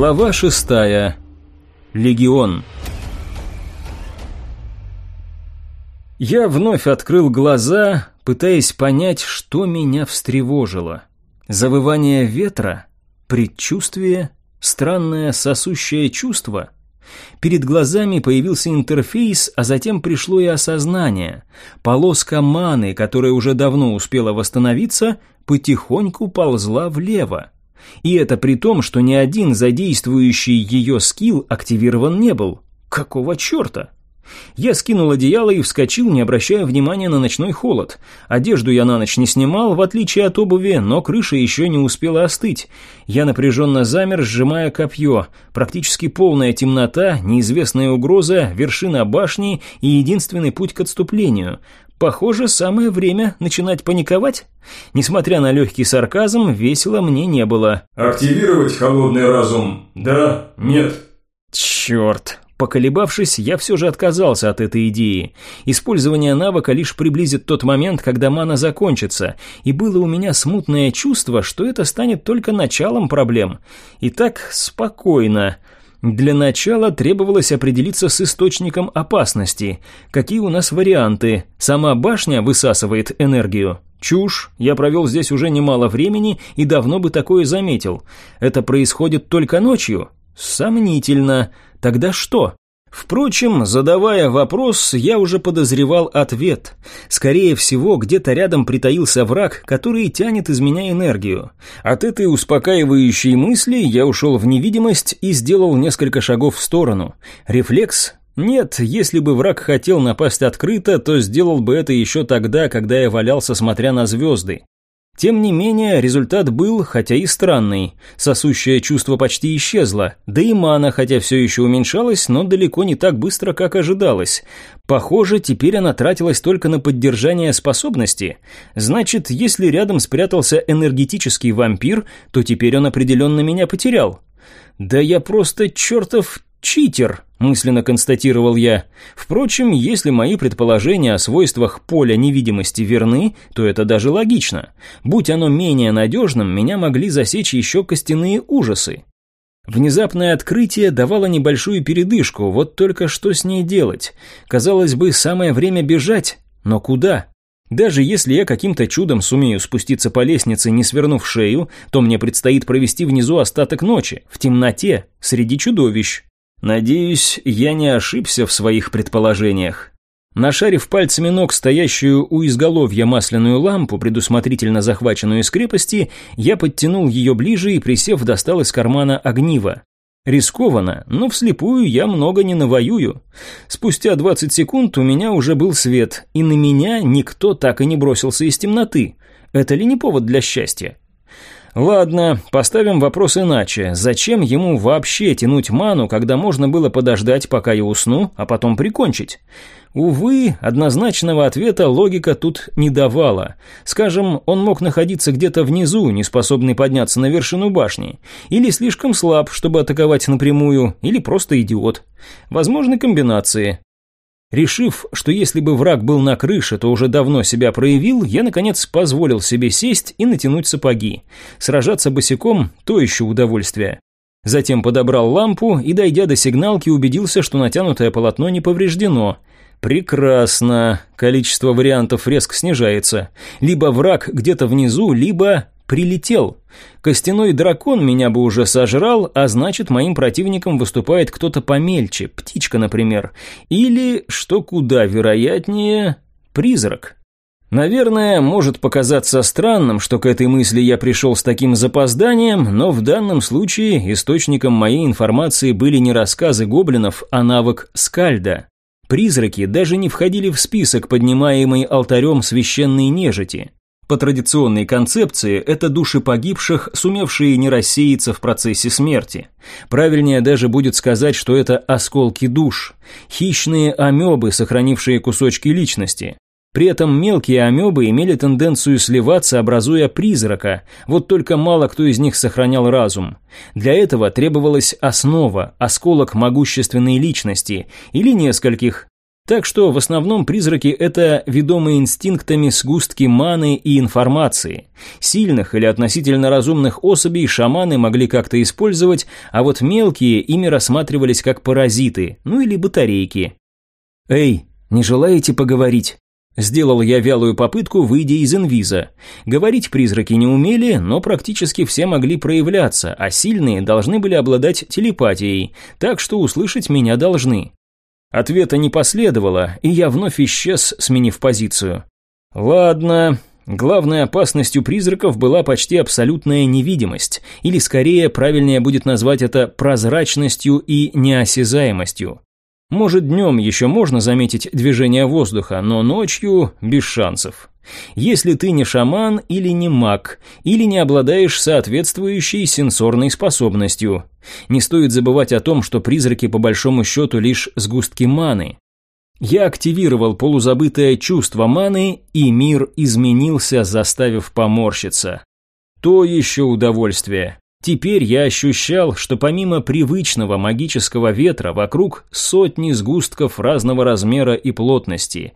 Глава шестая. Легион. Я вновь открыл глаза, пытаясь понять, что меня встревожило. Завывание ветра? Предчувствие? Странное сосущее чувство? Перед глазами появился интерфейс, а затем пришло и осознание. Полоска маны, которая уже давно успела восстановиться, потихоньку ползла влево. И это при том, что ни один задействующий ее скилл активирован не был. Какого черта? Я скинул одеяло и вскочил, не обращая внимания на ночной холод. Одежду я на ночь не снимал, в отличие от обуви, но крыша еще не успела остыть. Я напряженно замер, сжимая копье. Практически полная темнота, неизвестная угроза, вершина башни и единственный путь к отступлению. Похоже, самое время начинать паниковать. Несмотря на легкий сарказм, весело мне не было. «Активировать холодный разум? Да? Нет?» «Черт!» Поколебавшись, я все же отказался от этой идеи. Использование навыка лишь приблизит тот момент, когда мана закончится, и было у меня смутное чувство, что это станет только началом проблем. Итак, спокойно. Для начала требовалось определиться с источником опасности. Какие у нас варианты? Сама башня высасывает энергию. Чушь, я провел здесь уже немало времени и давно бы такое заметил. Это происходит только ночью? Сомнительно. Тогда что? Впрочем, задавая вопрос, я уже подозревал ответ. Скорее всего, где-то рядом притаился враг, который тянет из меня энергию. От этой успокаивающей мысли я ушел в невидимость и сделал несколько шагов в сторону. Рефлекс? Нет, если бы враг хотел напасть открыто, то сделал бы это еще тогда, когда я валялся, смотря на звезды. Тем не менее, результат был, хотя и странный. Сосущее чувство почти исчезло, да и мана, хотя все еще уменьшалась, но далеко не так быстро, как ожидалось. Похоже, теперь она тратилась только на поддержание способности. Значит, если рядом спрятался энергетический вампир, то теперь он определенно меня потерял. Да я просто чертов «Читер», – мысленно констатировал я. Впрочем, если мои предположения о свойствах поля невидимости верны, то это даже логично. Будь оно менее надежным, меня могли засечь еще костяные ужасы. Внезапное открытие давало небольшую передышку, вот только что с ней делать? Казалось бы, самое время бежать, но куда? Даже если я каким-то чудом сумею спуститься по лестнице, не свернув шею, то мне предстоит провести внизу остаток ночи, в темноте, среди чудовищ. Надеюсь, я не ошибся в своих предположениях. Нашарив пальцами ног стоящую у изголовья масляную лампу, предусмотрительно захваченную из крепости, я подтянул ее ближе и, присев, достал из кармана огниво. Рискованно, но вслепую я много не навоюю. Спустя 20 секунд у меня уже был свет, и на меня никто так и не бросился из темноты. Это ли не повод для счастья? Ладно, поставим вопрос иначе. Зачем ему вообще тянуть ману, когда можно было подождать, пока я усну, а потом прикончить? Увы, однозначного ответа логика тут не давала. Скажем, он мог находиться где-то внизу, не способный подняться на вершину башни, или слишком слаб, чтобы атаковать напрямую, или просто идиот. Возможны комбинации. Решив, что если бы враг был на крыше, то уже давно себя проявил, я, наконец, позволил себе сесть и натянуть сапоги. Сражаться босиком – то еще удовольствие. Затем подобрал лампу и, дойдя до сигналки, убедился, что натянутое полотно не повреждено. Прекрасно. Количество вариантов резко снижается. Либо враг где-то внизу, либо прилетел. Костяной дракон меня бы уже сожрал, а значит, моим противником выступает кто-то помельче, птичка, например. Или, что куда вероятнее, призрак. Наверное, может показаться странным, что к этой мысли я пришел с таким запозданием, но в данном случае источником моей информации были не рассказы гоблинов, а навык скальда. Призраки даже не входили в список, поднимаемый алтарем священной нежити. По традиционной концепции, это души погибших, сумевшие не рассеяться в процессе смерти. Правильнее даже будет сказать, что это осколки душ, хищные амебы, сохранившие кусочки личности. При этом мелкие амебы имели тенденцию сливаться, образуя призрака, вот только мало кто из них сохранял разум. Для этого требовалась основа, осколок могущественной личности, или нескольких, Так что в основном призраки – это ведомые инстинктами сгустки маны и информации. Сильных или относительно разумных особей шаманы могли как-то использовать, а вот мелкие ими рассматривались как паразиты, ну или батарейки. «Эй, не желаете поговорить?» Сделал я вялую попытку, выйдя из инвиза. Говорить призраки не умели, но практически все могли проявляться, а сильные должны были обладать телепатией, так что услышать меня должны. Ответа не последовало, и я вновь исчез, сменив позицию. Ладно, главной опасностью призраков была почти абсолютная невидимость, или скорее правильнее будет назвать это прозрачностью и неосязаемостью. Может, днем еще можно заметить движение воздуха, но ночью без шансов. Если ты не шаман или не маг, или не обладаешь соответствующей сенсорной способностью. Не стоит забывать о том, что призраки по большому счету лишь сгустки маны. Я активировал полузабытое чувство маны, и мир изменился, заставив поморщиться. То еще удовольствие. Теперь я ощущал, что помимо привычного магического ветра вокруг сотни сгустков разного размера и плотности.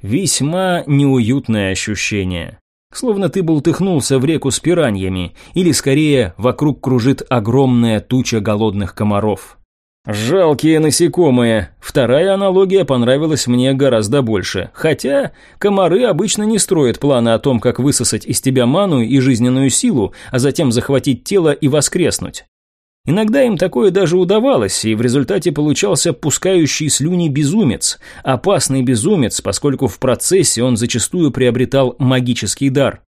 Весьма неуютное ощущение. Словно ты бултыхнулся в реку с пираньями, или скорее вокруг кружит огромная туча голодных комаров. Жалкие насекомые. Вторая аналогия понравилась мне гораздо больше. Хотя комары обычно не строят планы о том, как высосать из тебя ману и жизненную силу, а затем захватить тело и воскреснуть. Иногда им такое даже удавалось, и в результате получался пускающий слюни безумец, опасный безумец, поскольку в процессе он зачастую приобретал магический дар.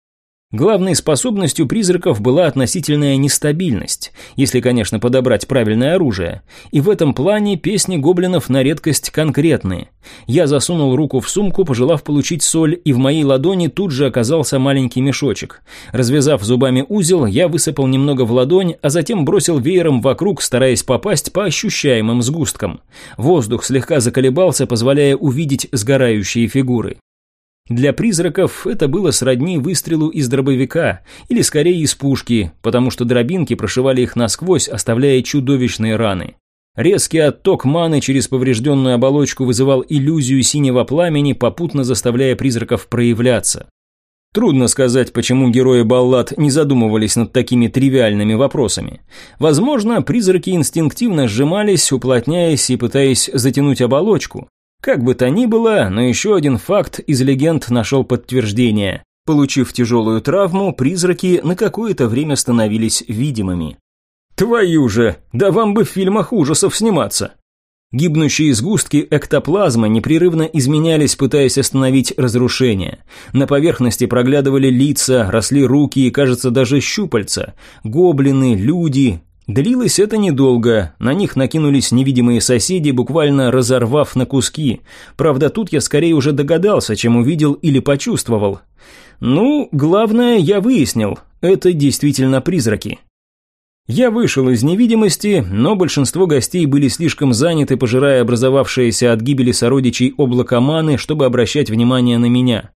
Главной способностью призраков была относительная нестабильность, если, конечно, подобрать правильное оружие. И в этом плане песни гоблинов на редкость конкретные. Я засунул руку в сумку, пожелав получить соль, и в моей ладони тут же оказался маленький мешочек. Развязав зубами узел, я высыпал немного в ладонь, а затем бросил веером вокруг, стараясь попасть по ощущаемым сгусткам. Воздух слегка заколебался, позволяя увидеть сгорающие фигуры. Для призраков это было сродни выстрелу из дробовика, или скорее из пушки, потому что дробинки прошивали их насквозь, оставляя чудовищные раны. Резкий отток маны через поврежденную оболочку вызывал иллюзию синего пламени, попутно заставляя призраков проявляться. Трудно сказать, почему герои баллад не задумывались над такими тривиальными вопросами. Возможно, призраки инстинктивно сжимались, уплотняясь и пытаясь затянуть оболочку. Как бы то ни было, но еще один факт из легенд нашел подтверждение. Получив тяжелую травму, призраки на какое-то время становились видимыми. «Твою же! Да вам бы в фильмах ужасов сниматься!» Гибнущие сгустки эктоплазмы непрерывно изменялись, пытаясь остановить разрушение. На поверхности проглядывали лица, росли руки и, кажется, даже щупальца. Гоблины, люди, Длилось это недолго, на них накинулись невидимые соседи, буквально разорвав на куски. Правда, тут я скорее уже догадался, чем увидел или почувствовал. Ну, главное, я выяснил, это действительно призраки. Я вышел из невидимости, но большинство гостей были слишком заняты, пожирая образовавшееся от гибели сородичей облако маны, чтобы обращать внимание на меня.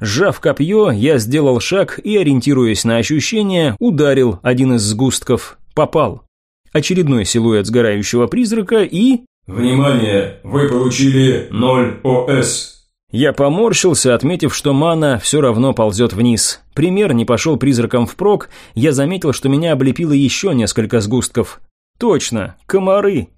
Сжав копье, я сделал шаг и, ориентируясь на ощущения, ударил один из сгустков. Попал. Очередной силуэт сгорающего призрака и... «Внимание! Вы получили 0 ОС!» Я поморщился, отметив, что мана все равно ползет вниз. Пример не пошел призраком впрок, я заметил, что меня облепило еще несколько сгустков. Точно, комары.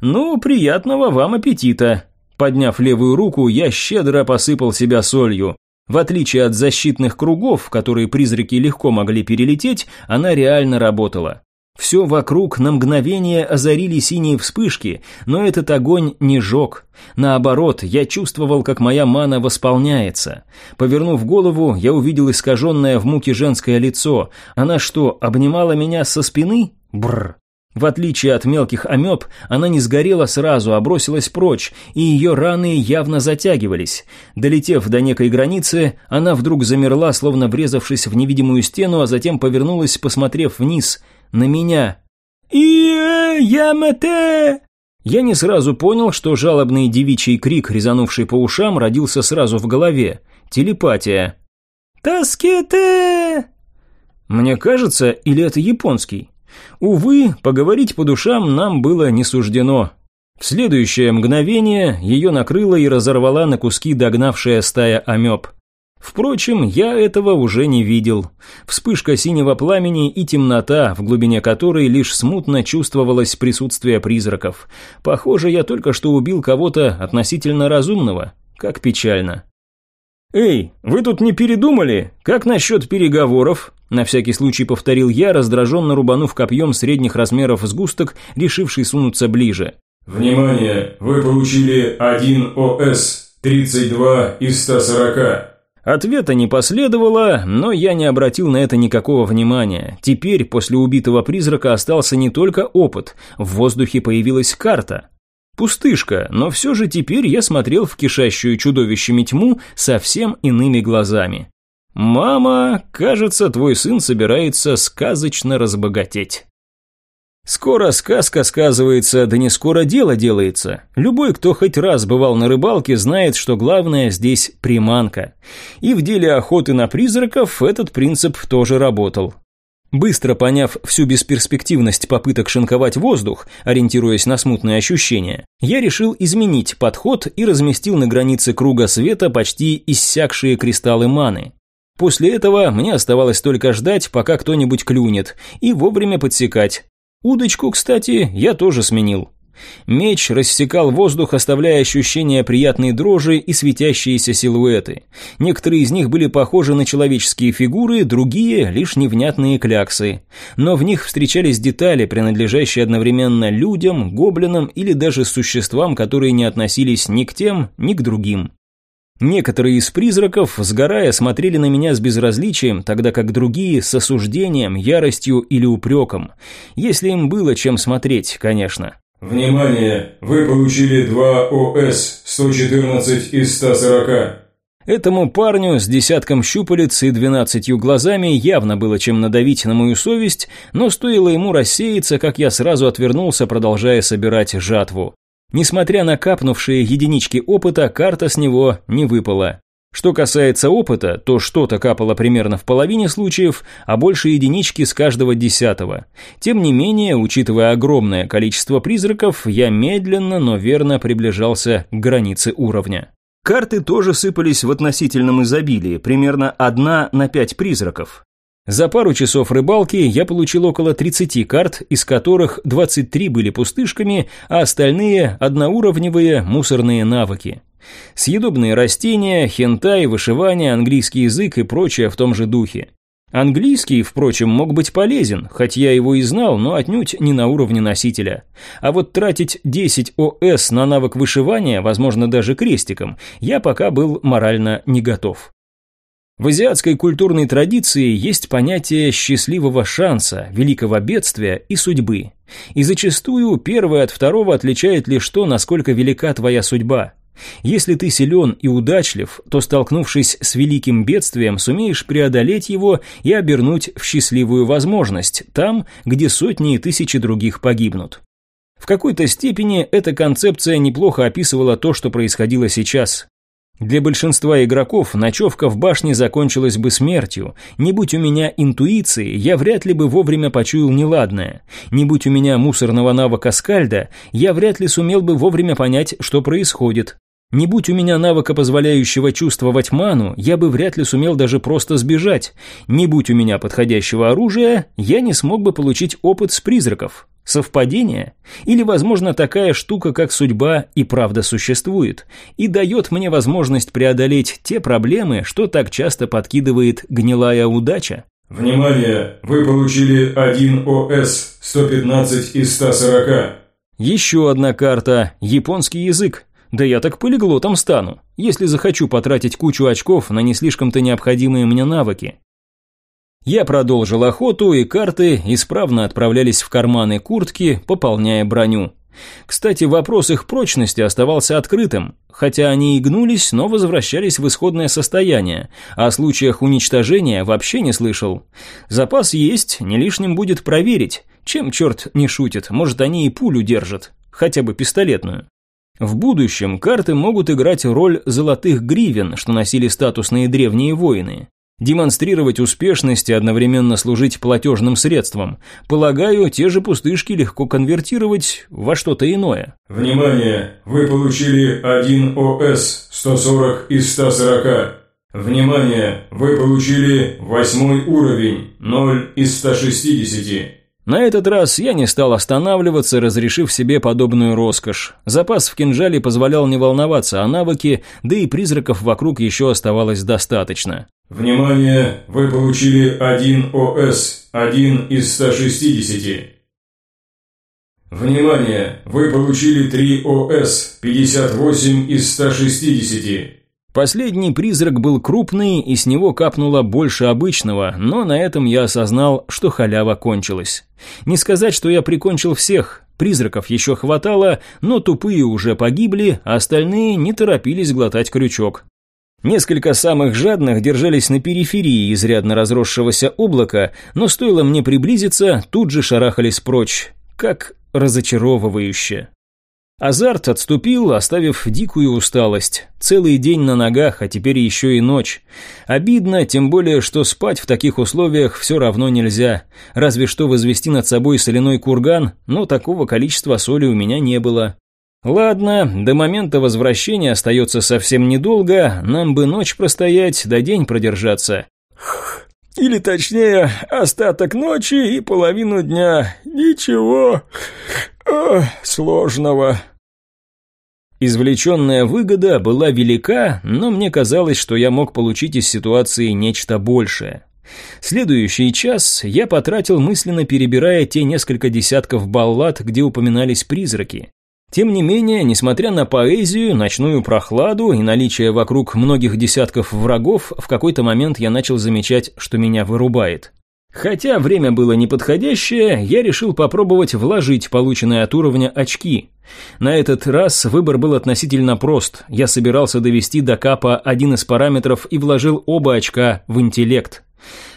Ну, приятного вам аппетита. Подняв левую руку, я щедро посыпал себя солью. В отличие от защитных кругов, которые призраки легко могли перелететь, она реально работала. Все вокруг на мгновение озарили синие вспышки, но этот огонь не жег. Наоборот, я чувствовал, как моя мана восполняется. Повернув голову, я увидел искаженное в муке женское лицо. Она что, обнимала меня со спины? Бррр. В отличие от мелких амеб, она не сгорела сразу, а бросилась прочь, и ее раны явно затягивались. Долетев до некой границы, она вдруг замерла, словно врезавшись в невидимую стену, а затем повернулась, посмотрев вниз – на меня. и ямате!» Я не сразу понял, что жалобный девичий крик, резанувший по ушам, родился сразу в голове. Телепатия. «Таскете!» Мне кажется, или это японский? Увы, поговорить по душам нам было не суждено. В следующее мгновение ее накрыла и разорвала на куски догнавшая стая амеб. Впрочем, я этого уже не видел. Вспышка синего пламени и темнота, в глубине которой лишь смутно чувствовалось присутствие призраков. Похоже, я только что убил кого-то относительно разумного. Как печально. «Эй, вы тут не передумали? Как насчет переговоров?» На всякий случай повторил я, раздраженно рубанув копьем средних размеров сгусток, решивший сунуться ближе. «Внимание! Вы получили 1 ОС, 32 из 140. Ответа не последовало, но я не обратил на это никакого внимания. Теперь, после убитого призрака, остался не только опыт, в воздухе появилась карта. Пустышка, но все же теперь я смотрел в кишащую чудовищами тьму совсем иными глазами. «Мама, кажется, твой сын собирается сказочно разбогатеть». Скоро сказка сказывается, да не скоро дело делается. Любой, кто хоть раз бывал на рыбалке, знает, что главное здесь приманка. И в деле охоты на призраков этот принцип тоже работал. Быстро поняв всю бесперспективность попыток шинковать воздух, ориентируясь на смутные ощущения, я решил изменить подход и разместил на границе круга света почти иссякшие кристаллы маны. После этого мне оставалось только ждать, пока кто-нибудь клюнет, и вовремя подсекать, Удочку, кстати, я тоже сменил. Меч рассекал воздух, оставляя ощущение приятной дрожи и светящиеся силуэты. Некоторые из них были похожи на человеческие фигуры, другие – лишь невнятные кляксы. Но в них встречались детали, принадлежащие одновременно людям, гоблинам или даже существам, которые не относились ни к тем, ни к другим. Некоторые из призраков, сгорая, смотрели на меня с безразличием, тогда как другие – с осуждением, яростью или упреком. Если им было чем смотреть, конечно. «Внимание! Вы получили 2 ОС, 114 из 140. Этому парню с десятком щупалец и двенадцатью глазами явно было чем надавить на мою совесть, но стоило ему рассеяться, как я сразу отвернулся, продолжая собирать жатву. Несмотря на капнувшие единички опыта, карта с него не выпала. Что касается опыта, то что-то капало примерно в половине случаев, а больше единички с каждого десятого. Тем не менее, учитывая огромное количество призраков, я медленно, но верно приближался к границе уровня. Карты тоже сыпались в относительном изобилии, примерно одна на пять призраков. За пару часов рыбалки я получил около 30 карт, из которых 23 были пустышками, а остальные – одноуровневые мусорные навыки. Съедобные растения, хентай, вышивание, английский язык и прочее в том же духе. Английский, впрочем, мог быть полезен, хоть я его и знал, но отнюдь не на уровне носителя. А вот тратить 10 ОС на навык вышивания, возможно, даже крестиком, я пока был морально не готов. В азиатской культурной традиции есть понятие счастливого шанса, великого бедствия и судьбы. И зачастую первое от второго отличает лишь то, насколько велика твоя судьба. Если ты силен и удачлив, то, столкнувшись с великим бедствием, сумеешь преодолеть его и обернуть в счастливую возможность, там, где сотни и тысячи других погибнут. В какой-то степени эта концепция неплохо описывала то, что происходило сейчас. Для большинства игроков ночевка в башне закончилась бы смертью. Не будь у меня интуиции, я вряд ли бы вовремя почуял неладное. Не будь у меня мусорного навыка скальда, я вряд ли сумел бы вовремя понять, что происходит. Не будь у меня навыка, позволяющего чувствовать ману, я бы вряд ли сумел даже просто сбежать. Не будь у меня подходящего оружия, я не смог бы получить опыт с призраков. Совпадение? Или, возможно, такая штука, как судьба, и правда существует, и дает мне возможность преодолеть те проблемы, что так часто подкидывает гнилая удача? Внимание! Вы получили 1 ОС, 115 из 140. Еще одна карта – японский язык. Да я так полиглотом стану, если захочу потратить кучу очков на не слишком-то необходимые мне навыки. Я продолжил охоту, и карты исправно отправлялись в карманы куртки, пополняя броню. Кстати, вопрос их прочности оставался открытым, хотя они и гнулись, но возвращались в исходное состояние, о случаях уничтожения вообще не слышал. Запас есть, не лишним будет проверить, чем черт не шутит, может они и пулю держат, хотя бы пистолетную. В будущем карты могут играть роль золотых гривен, что носили статусные древние воины. Демонстрировать успешность и одновременно служить платежным средством. Полагаю, те же пустышки легко конвертировать во что-то иное. Внимание! Вы получили 1 ОС 140 из 140. Внимание! Вы получили восьмой уровень 0 из 160. На этот раз я не стал останавливаться, разрешив себе подобную роскошь. Запас в кинжале позволял не волноваться о навыке, да и призраков вокруг еще оставалось достаточно. Внимание! Вы получили 1 ОС, 1 из 160. Внимание! Вы получили 3 ОС, 58 из 160. Последний призрак был крупный, и с него капнуло больше обычного, но на этом я осознал, что халява кончилась. Не сказать, что я прикончил всех, призраков еще хватало, но тупые уже погибли, а остальные не торопились глотать крючок. Несколько самых жадных держались на периферии изрядно разросшегося облака, но стоило мне приблизиться, тут же шарахались прочь. Как разочаровывающе. Азарт отступил, оставив дикую усталость. Целый день на ногах, а теперь еще и ночь. Обидно, тем более, что спать в таких условиях все равно нельзя. Разве что возвести над собой соляной курган, но такого количества соли у меня не было. Ладно, до момента возвращения остается совсем недолго, нам бы ночь простоять, да день продержаться. Или точнее, остаток ночи и половину дня. Ничего Ох, сложного. Извлеченная выгода была велика, но мне казалось, что я мог получить из ситуации нечто большее. Следующий час я потратил мысленно перебирая те несколько десятков баллад, где упоминались призраки. Тем не менее, несмотря на поэзию, ночную прохладу и наличие вокруг многих десятков врагов, в какой-то момент я начал замечать, что меня вырубает. Хотя время было неподходящее, я решил попробовать вложить полученные от уровня очки. На этот раз выбор был относительно прост. Я собирался довести до капа один из параметров и вложил оба очка в интеллект.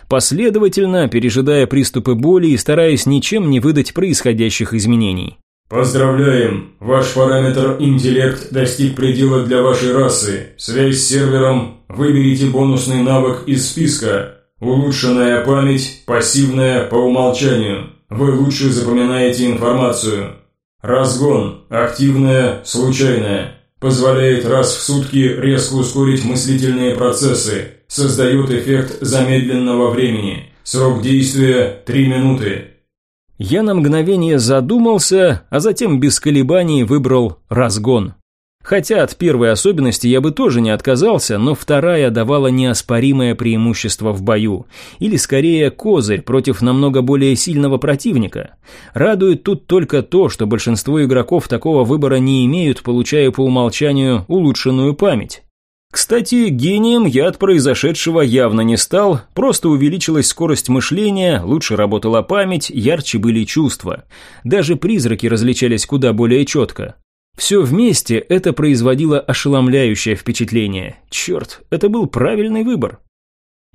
Последовательно, пережидая приступы боли и стараясь ничем не выдать происходящих изменений. Поздравляем! Ваш параметр интеллект достиг предела для вашей расы. Связь с сервером. Выберите бонусный навык из списка. Улучшенная память, пассивная по умолчанию. Вы лучше запоминаете информацию. Разгон, активная, случайная. Позволяет раз в сутки резко ускорить мыслительные процессы. Создает эффект замедленного времени. Срок действия 3 минуты. Я на мгновение задумался, а затем без колебаний выбрал разгон. Хотя от первой особенности я бы тоже не отказался, но вторая давала неоспоримое преимущество в бою. Или скорее козырь против намного более сильного противника. Радует тут только то, что большинство игроков такого выбора не имеют, получая по умолчанию улучшенную память. Кстати, гением я от произошедшего явно не стал, просто увеличилась скорость мышления, лучше работала память, ярче были чувства. Даже призраки различались куда более четко. Все вместе это производило ошеломляющее впечатление. Черт, это был правильный выбор.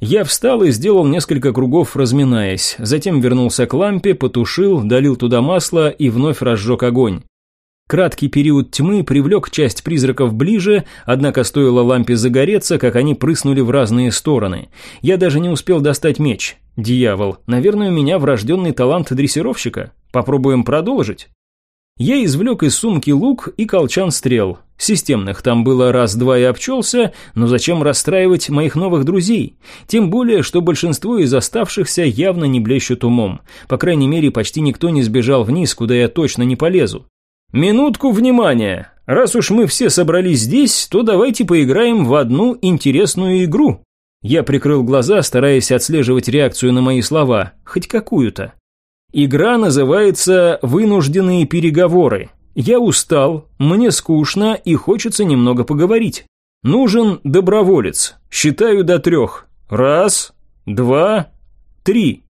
Я встал и сделал несколько кругов, разминаясь, затем вернулся к лампе, потушил, долил туда масло и вновь разжег огонь. Краткий период тьмы привлек часть призраков ближе, однако стоило лампе загореться, как они прыснули в разные стороны. Я даже не успел достать меч. Дьявол, наверное, у меня врожденный талант дрессировщика. Попробуем продолжить? Я извлек из сумки лук и колчан стрел. Системных там было раз-два и обчелся, но зачем расстраивать моих новых друзей? Тем более, что большинство из оставшихся явно не блещут умом. По крайней мере, почти никто не сбежал вниз, куда я точно не полезу. Минутку внимания! Раз уж мы все собрались здесь, то давайте поиграем в одну интересную игру. Я прикрыл глаза, стараясь отслеживать реакцию на мои слова, хоть какую-то. Игра называется «Вынужденные переговоры». Я устал, мне скучно и хочется немного поговорить. Нужен доброволец. Считаю до трех. Раз, два, три.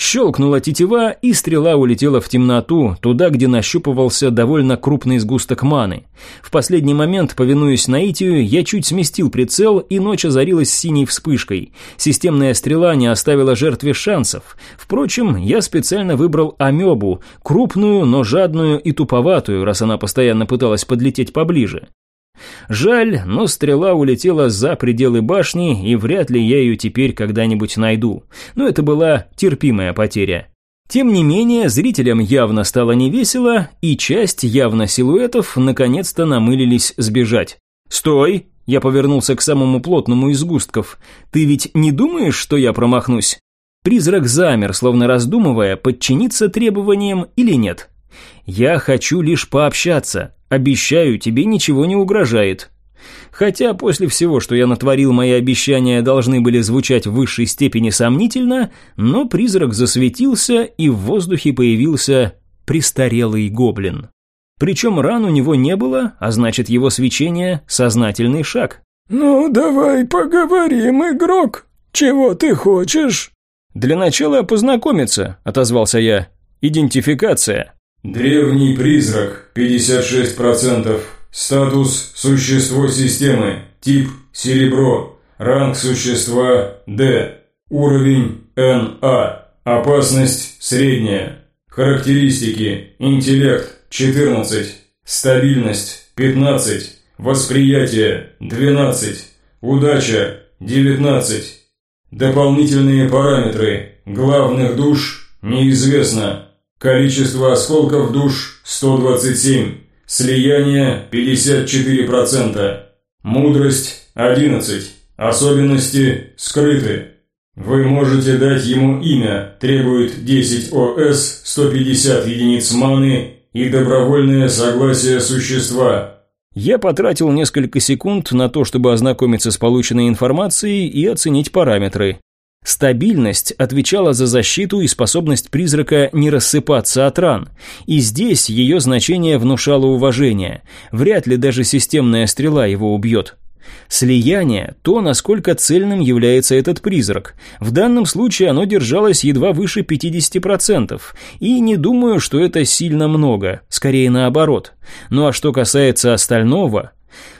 Щелкнула тетива, и стрела улетела в темноту, туда, где нащупывался довольно крупный сгусток маны. В последний момент, повинуясь наитию, я чуть сместил прицел, и ночь озарилась синей вспышкой. Системная стрела не оставила жертве шансов. Впрочем, я специально выбрал амебу, крупную, но жадную и туповатую, раз она постоянно пыталась подлететь поближе. Жаль, но стрела улетела за пределы башни, и вряд ли я ее теперь когда-нибудь найду. Но это была терпимая потеря. Тем не менее, зрителям явно стало невесело, и часть явно силуэтов наконец-то намылились сбежать. «Стой!» – я повернулся к самому плотному из густков. «Ты ведь не думаешь, что я промахнусь?» Призрак замер, словно раздумывая, подчиниться требованиям или нет. «Я хочу лишь пообщаться. Обещаю, тебе ничего не угрожает». Хотя после всего, что я натворил, мои обещания должны были звучать в высшей степени сомнительно, но призрак засветился, и в воздухе появился престарелый гоблин. Причем ран у него не было, а значит его свечение – сознательный шаг. «Ну, давай поговорим, игрок. Чего ты хочешь?» «Для начала познакомиться», – отозвался я. «Идентификация». «Древний призрак, 56%. Статус – существо системы. Тип – серебро. Ранг существа – D. Уровень – НА. Опасность – средняя. Характеристики. Интеллект – 14. Стабильность – 15. Восприятие – 12. Удача – 19. Дополнительные параметры. Главных душ – неизвестно. Количество осколков душ – 127. Слияние 54%. Мудрость 11. Особенности скрыты. Вы можете дать ему имя, требует 10 ОС, 150 единиц маны и добровольное согласие существа. Я потратил несколько секунд на то, чтобы ознакомиться с полученной информацией и оценить параметры. Стабильность отвечала за защиту и способность призрака не рассыпаться от ран, и здесь ее значение внушало уважение. Вряд ли даже системная стрела его убьет. Слияние – то, насколько цельным является этот призрак. В данном случае оно держалось едва выше 50%, и не думаю, что это сильно много, скорее наоборот. Ну а что касается остального,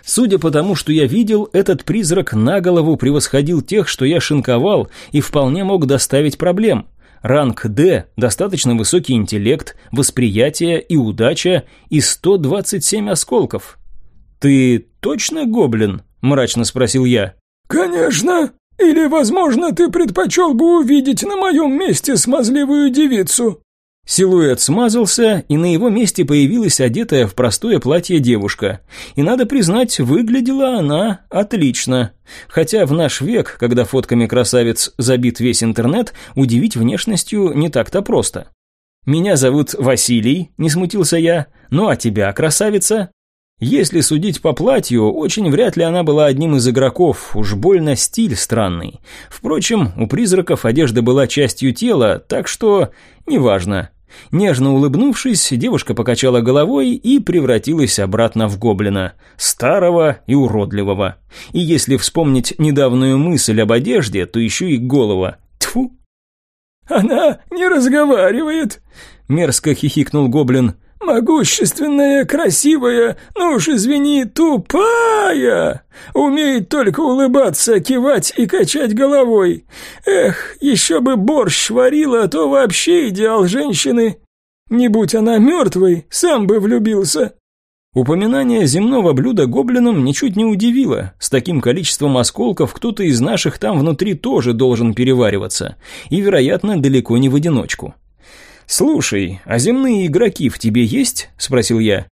Судя по тому, что я видел, этот призрак на голову превосходил тех, что я шинковал, и вполне мог доставить проблем. Ранг D, достаточно высокий интеллект, восприятие и удача, и 127 осколков. «Ты точно гоблин?» – мрачно спросил я. «Конечно. Или, возможно, ты предпочел бы увидеть на моем месте смазливую девицу?» Силуэт смазался, и на его месте появилась одетая в простое платье девушка. И надо признать, выглядела она отлично. Хотя в наш век, когда фотками красавец забит весь интернет, удивить внешностью не так-то просто. «Меня зовут Василий», – не смутился я. «Ну а тебя, красавица?» Если судить по платью, очень вряд ли она была одним из игроков, уж больно стиль странный. Впрочем, у призраков одежда была частью тела, так что неважно. Нежно улыбнувшись, девушка покачала головой и превратилась обратно в гоблина, старого и уродливого. И если вспомнить недавнюю мысль об одежде, то еще и голова. Тьфу! «Она не разговаривает!» — мерзко хихикнул гоблин. «Могущественная, красивая, ну уж извини, тупая! Умеет только улыбаться, кивать и качать головой. Эх, еще бы борщ варила, а то вообще идеал женщины. Не будь она мертвой, сам бы влюбился». Упоминание земного блюда гоблином ничуть не удивило. С таким количеством осколков кто-то из наших там внутри тоже должен перевариваться. И, вероятно, далеко не в одиночку. «Слушай, а земные игроки в тебе есть?» – спросил я.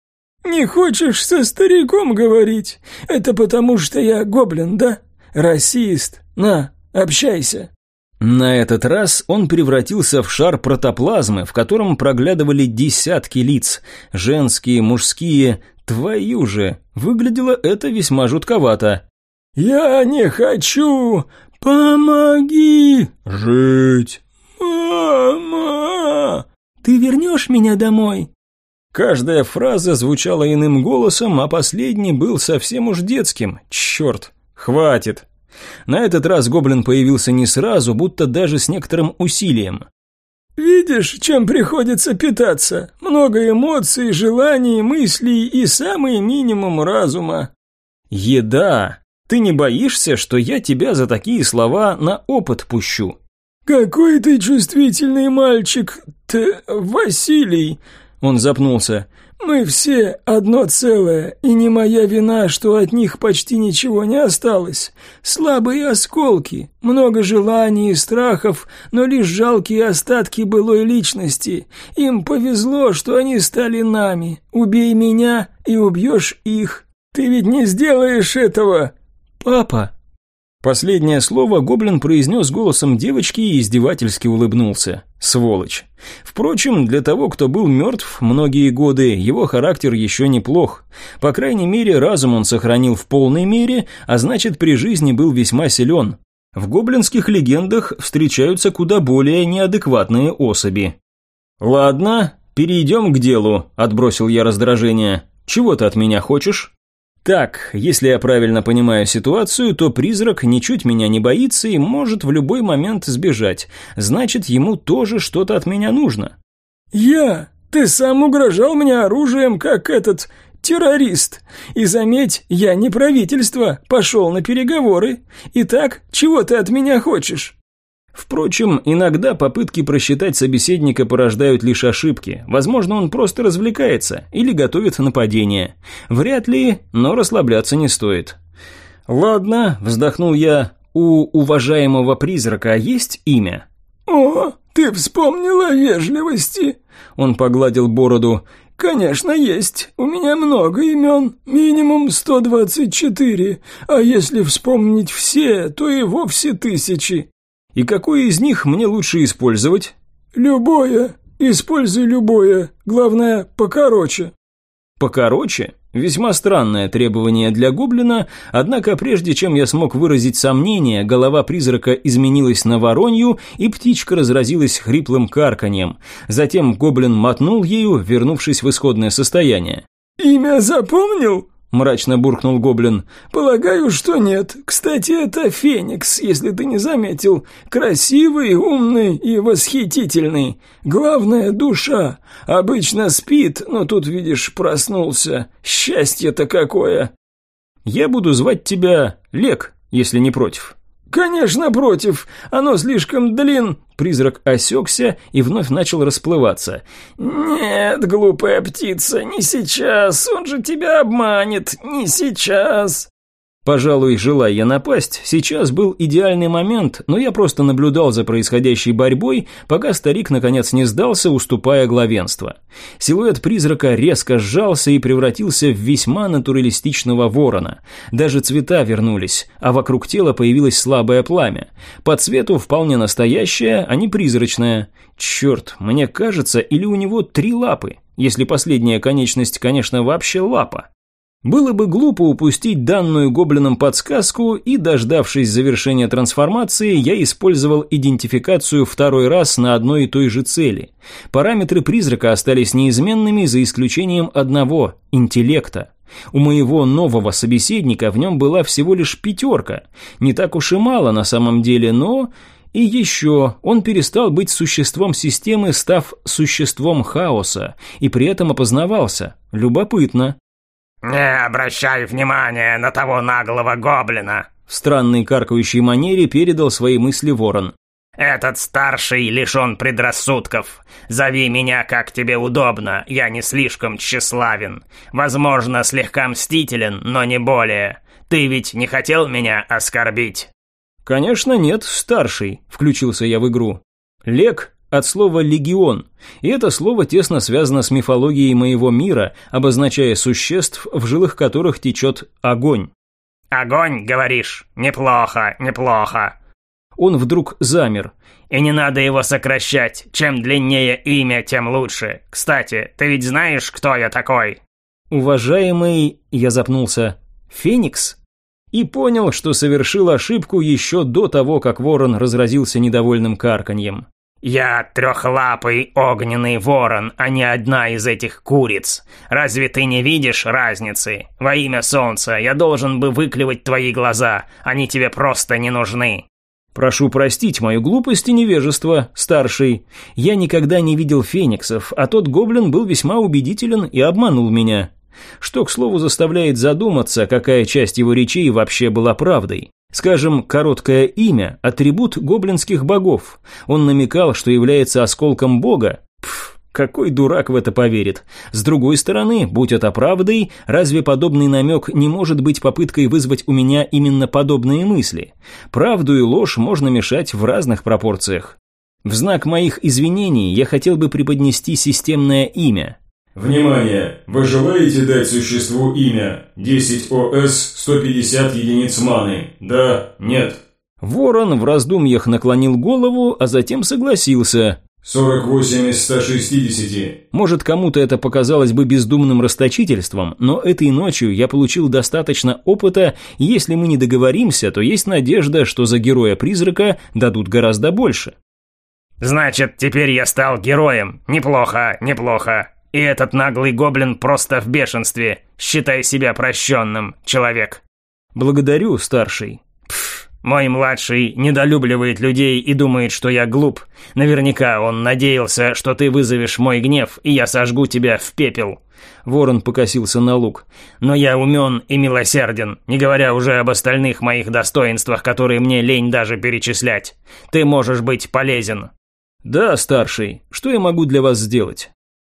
«Не хочешь со стариком говорить? Это потому, что я гоблин, да? Расист. На, общайся». На этот раз он превратился в шар протоплазмы, в котором проглядывали десятки лиц, женские, мужские. Твою же, выглядело это весьма жутковато. «Я не хочу! Помоги! Жить!» «Мама!» «Ты вернешь меня домой?» Каждая фраза звучала иным голосом, а последний был совсем уж детским. Черт, хватит. На этот раз гоблин появился не сразу, будто даже с некоторым усилием. «Видишь, чем приходится питаться? Много эмоций, желаний, мыслей и самый минимум разума». «Еда. Ты не боишься, что я тебя за такие слова на опыт пущу?» «Какой ты чувствительный мальчик, ты, Василий!» Он запнулся. Мы все одно целое, и не моя вина, что от них почти ничего не осталось. Слабые осколки, много желаний и страхов, но лишь жалкие остатки былой личности. Им повезло, что они стали нами. Убей меня, и убьешь их. Ты ведь не сделаешь этого, папа. Последнее слово гоблин произнес голосом девочки и издевательски улыбнулся. Сволочь. Впрочем, для того, кто был мертв многие годы, его характер еще неплох. По крайней мере, разум он сохранил в полной мере, а значит, при жизни был весьма силен. В гоблинских легендах встречаются куда более неадекватные особи. «Ладно, перейдем к делу», – отбросил я раздражение. «Чего ты от меня хочешь?» Так, если я правильно понимаю ситуацию, то призрак ничуть меня не боится и может в любой момент сбежать. Значит, ему тоже что-то от меня нужно. Я? Ты сам угрожал мне оружием, как этот террорист. И заметь, я не правительство, пошел на переговоры. Итак, чего ты от меня хочешь? Впрочем, иногда попытки просчитать собеседника порождают лишь ошибки. Возможно, он просто развлекается или готовит нападение. Вряд ли, но расслабляться не стоит. «Ладно», – вздохнул я, – «у уважаемого призрака есть имя?» «О, ты вспомнила вежливости!» Он погладил бороду. «Конечно, есть. У меня много имен. Минимум 124. А если вспомнить все, то и вовсе тысячи. И какое из них мне лучше использовать? Любое. Используй любое. Главное, покороче. Покороче? Весьма странное требование для гоблина, однако прежде чем я смог выразить сомнение, голова призрака изменилась на воронью, и птичка разразилась хриплым карканьем. Затем гоблин мотнул ею, вернувшись в исходное состояние. «Имя запомнил?» Мрачно буркнул гоблин. Полагаю, что нет. Кстати, это Феникс, если ты не заметил. Красивый, умный и восхитительный. Главное душа. Обычно спит, но тут видишь, проснулся. Счастье-то какое. Я буду звать тебя Лек, если не против. «Конечно, против. Оно слишком длин...» Призрак осекся и вновь начал расплываться. «Нет, глупая птица, не сейчас. Он же тебя обманет. Не сейчас». Пожалуй, желая я напасть, сейчас был идеальный момент, но я просто наблюдал за происходящей борьбой, пока старик наконец не сдался, уступая главенство. Силуэт призрака резко сжался и превратился в весьма натуралистичного ворона. Даже цвета вернулись, а вокруг тела появилось слабое пламя. По цвету вполне настоящее, а не призрачное. Черт, мне кажется, или у него три лапы, если последняя конечность, конечно, вообще лапа. Было бы глупо упустить данную гоблином подсказку, и, дождавшись завершения трансформации, я использовал идентификацию второй раз на одной и той же цели. Параметры призрака остались неизменными за исключением одного – интеллекта. У моего нового собеседника в нем была всего лишь пятерка. Не так уж и мало на самом деле, но... И еще, он перестал быть существом системы, став существом хаоса, и при этом опознавался. Любопытно. «Не обращай внимания на того наглого гоблина!» В странной каркающей манере передал свои мысли ворон. «Этот старший лишен предрассудков. Зови меня как тебе удобно, я не слишком тщеславен. Возможно, слегка мстителен, но не более. Ты ведь не хотел меня оскорбить?» «Конечно нет, старший», – включился я в игру. «Лек от слова «легион», и это слово тесно связано с мифологией моего мира, обозначая существ, в жилах которых течет огонь. «Огонь, говоришь? Неплохо, неплохо». Он вдруг замер. «И не надо его сокращать. Чем длиннее имя, тем лучше. Кстати, ты ведь знаешь, кто я такой?» «Уважаемый...» — я запнулся. «Феникс?» И понял, что совершил ошибку еще до того, как ворон разразился недовольным карканьем. «Я трехлапый огненный ворон, а не одна из этих куриц. Разве ты не видишь разницы? Во имя солнца я должен бы выклевать твои глаза, они тебе просто не нужны». «Прошу простить мою глупость и невежество, старший. Я никогда не видел фениксов, а тот гоблин был весьма убедителен и обманул меня. Что, к слову, заставляет задуматься, какая часть его речей вообще была правдой. Скажем, короткое имя – атрибут гоблинских богов. Он намекал, что является осколком бога. Пф, Какой дурак в это поверит? С другой стороны, будь это правдой, разве подобный намек не может быть попыткой вызвать у меня именно подобные мысли? Правду и ложь можно мешать в разных пропорциях. В знак моих извинений я хотел бы преподнести системное имя. Внимание! Вы желаете дать существу имя? 10 ОС, 150 единиц маны. Да, нет. Ворон в раздумьях наклонил голову, а затем согласился. 48 из 160. Может, кому-то это показалось бы бездумным расточительством, но этой ночью я получил достаточно опыта, и если мы не договоримся, то есть надежда, что за героя-призрака дадут гораздо больше. «Значит, теперь я стал героем. Неплохо, неплохо. И этот наглый гоблин просто в бешенстве. Считай себя прощенным, человек». «Благодарю, старший». Пф, мой младший недолюбливает людей и думает, что я глуп. Наверняка он надеялся, что ты вызовешь мой гнев, и я сожгу тебя в пепел. Ворон покосился на лук. Но я умен и милосерден, не говоря уже об остальных моих достоинствах, которые мне лень даже перечислять. Ты можешь быть полезен. «Да, старший, что я могу для вас сделать?»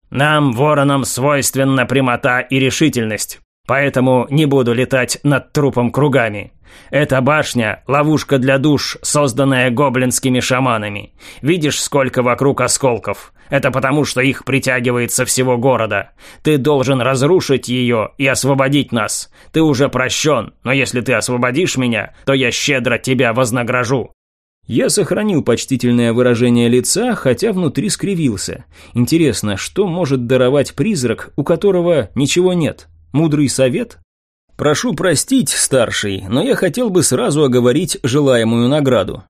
«Нам, воронам, свойственна прямота и решительность, поэтому не буду летать над трупом кругами. Эта башня – ловушка для душ, созданная гоблинскими шаманами. Видишь, сколько вокруг осколков? Это потому, что их притягивает со всего города. Ты должен разрушить ее и освободить нас. Ты уже прощен, но если ты освободишь меня, то я щедро тебя вознагражу. Я сохранил почтительное выражение лица, хотя внутри скривился. Интересно, что может даровать призрак, у которого ничего нет? Мудрый совет? Прошу простить, старший, но я хотел бы сразу оговорить желаемую награду.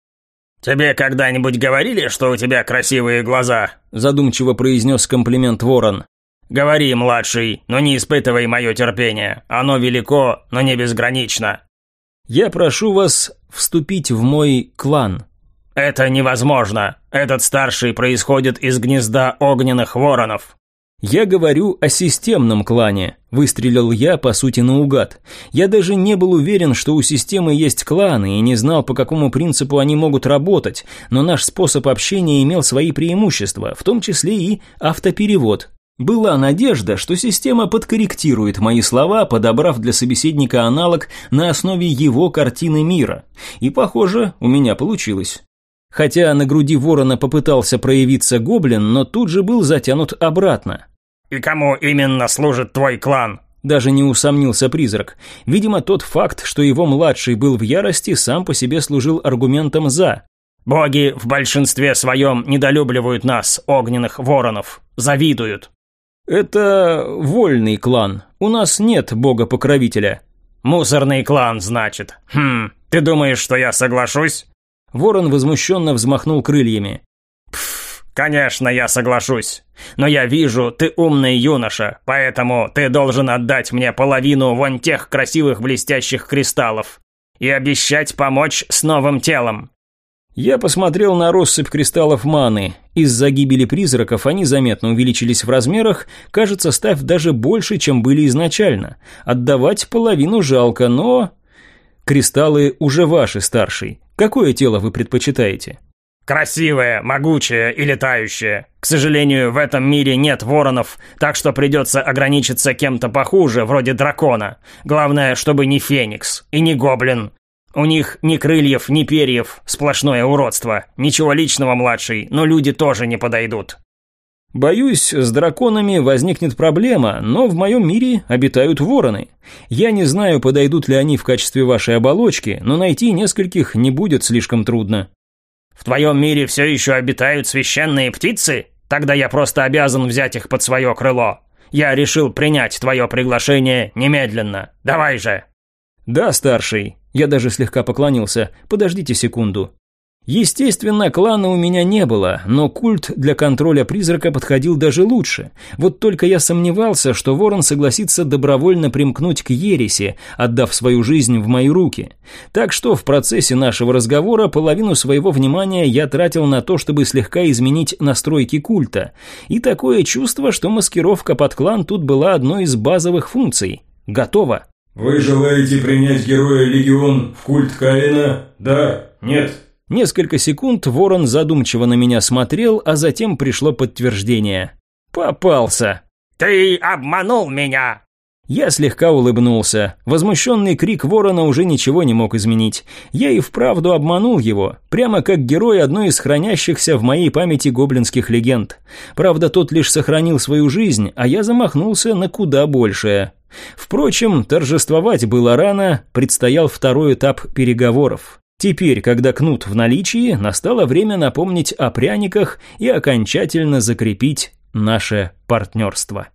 «Тебе когда-нибудь говорили, что у тебя красивые глаза?» задумчиво произнес комплимент ворон. «Говори, младший, но не испытывай мое терпение. Оно велико, но не безгранично». «Я прошу вас вступить в мой клан», «Это невозможно. Этот старший происходит из гнезда огненных воронов». «Я говорю о системном клане», – выстрелил я, по сути, наугад. Я даже не был уверен, что у системы есть кланы, и не знал, по какому принципу они могут работать, но наш способ общения имел свои преимущества, в том числе и автоперевод. Была надежда, что система подкорректирует мои слова, подобрав для собеседника аналог на основе его картины мира. И, похоже, у меня получилось. Хотя на груди ворона попытался проявиться гоблин, но тут же был затянут обратно. «И кому именно служит твой клан?» Даже не усомнился призрак. Видимо, тот факт, что его младший был в ярости, сам по себе служил аргументом «за». «Боги в большинстве своем недолюбливают нас, огненных воронов. Завидуют». «Это вольный клан. У нас нет бога-покровителя». «Мусорный клан, значит. Хм, ты думаешь, что я соглашусь?» Ворон возмущенно взмахнул крыльями. «Пф, конечно, я соглашусь. Но я вижу, ты умный юноша, поэтому ты должен отдать мне половину вон тех красивых блестящих кристаллов и обещать помочь с новым телом». Я посмотрел на россыпь кристаллов маны. Из-за гибели призраков они заметно увеличились в размерах, кажется, став даже больше, чем были изначально. Отдавать половину жалко, но... Кристаллы уже ваши, старший. Какое тело вы предпочитаете? Красивое, могучее и летающее. К сожалению, в этом мире нет воронов, так что придется ограничиться кем-то похуже, вроде дракона. Главное, чтобы не феникс и не гоблин. У них ни крыльев, ни перьев, сплошное уродство. Ничего личного, младший, но люди тоже не подойдут. Боюсь, с драконами возникнет проблема, но в моем мире обитают вороны. Я не знаю, подойдут ли они в качестве вашей оболочки, но найти нескольких не будет слишком трудно. В твоем мире все еще обитают священные птицы? Тогда я просто обязан взять их под свое крыло. Я решил принять твое приглашение немедленно. Давай же. Да, старший. Я даже слегка поклонился. Подождите секунду. Естественно, клана у меня не было, но культ для контроля призрака подходил даже лучше. Вот только я сомневался, что Ворон согласится добровольно примкнуть к ереси, отдав свою жизнь в мои руки. Так что в процессе нашего разговора половину своего внимания я тратил на то, чтобы слегка изменить настройки культа. И такое чувство, что маскировка под клан тут была одной из базовых функций. Готово. «Вы желаете принять героя Легион в культ Каина? Да? Нет?» Несколько секунд Ворон задумчиво на меня смотрел, а затем пришло подтверждение. Попался. Ты обманул меня. Я слегка улыбнулся. Возмущенный крик ворона уже ничего не мог изменить. Я и вправду обманул его, прямо как герой одной из хранящихся в моей памяти гоблинских легенд. Правда, тот лишь сохранил свою жизнь, а я замахнулся на куда большее. Впрочем, торжествовать было рано, предстоял второй этап переговоров. Теперь, когда кнут в наличии, настало время напомнить о пряниках и окончательно закрепить наше партнерство.